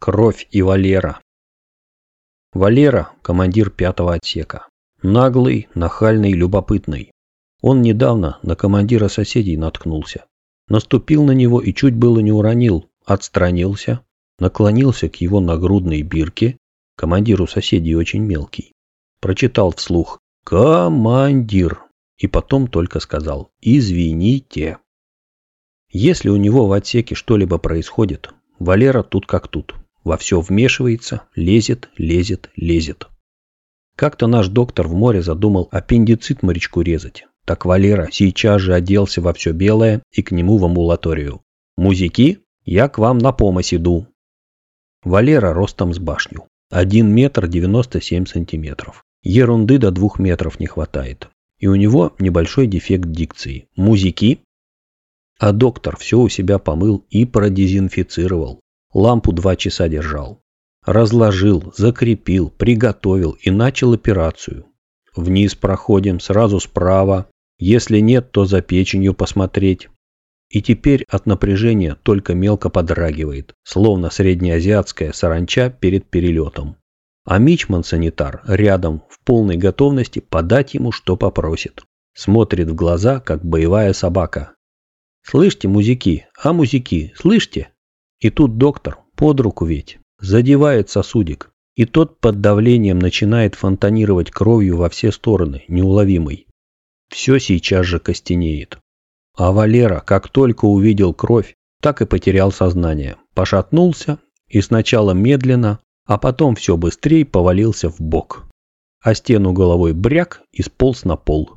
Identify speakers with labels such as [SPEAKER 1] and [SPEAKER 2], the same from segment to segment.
[SPEAKER 1] Кровь и Валера. Валера – командир пятого отсека. Наглый, нахальный, любопытный. Он недавно на командира соседей наткнулся. Наступил на него и чуть было не уронил, отстранился, наклонился к его нагрудной бирке, командиру соседей очень мелкий. Прочитал вслух «Командир» и потом только сказал «Извините». Если у него в отсеке что-либо происходит, Валера тут как тут во все вмешивается, лезет, лезет, лезет. Как-то наш доктор в море задумал аппендицит морячку резать. Так Валера сейчас же оделся во все белое и к нему в амбулаторию. «Музики, я к вам на помощь иду». Валера ростом с башню. 1 метр 97 сантиметров. Ерунды до двух метров не хватает. И у него небольшой дефект дикции. «Музики?» А доктор все у себя помыл и продезинфицировал. Лампу два часа держал. Разложил, закрепил, приготовил и начал операцию. Вниз проходим, сразу справа. Если нет, то за печенью посмотреть. И теперь от напряжения только мелко подрагивает, словно среднеазиатская саранча перед перелетом. А Мичман-санитар рядом, в полной готовности подать ему, что попросит. Смотрит в глаза, как боевая собака. «Слышите, музики? А музики, слышите?» И тут доктор, под руку ведь, задевает сосудик, и тот под давлением начинает фонтанировать кровью во все стороны, неуловимой. Все сейчас же костенеет. А Валера, как только увидел кровь, так и потерял сознание, пошатнулся и сначала медленно, а потом все быстрее повалился в бок. А стену головой бряк и сполз на пол.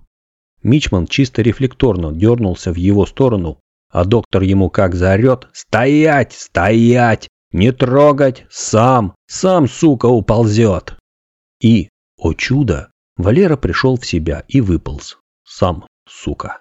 [SPEAKER 1] Мичман чисто рефлекторно дернулся в его сторону, а доктор ему как заорет «Стоять! Стоять! Не трогать! Сам! Сам, сука, уползет!» И, о чудо, Валера пришел в себя и выполз. Сам, сука.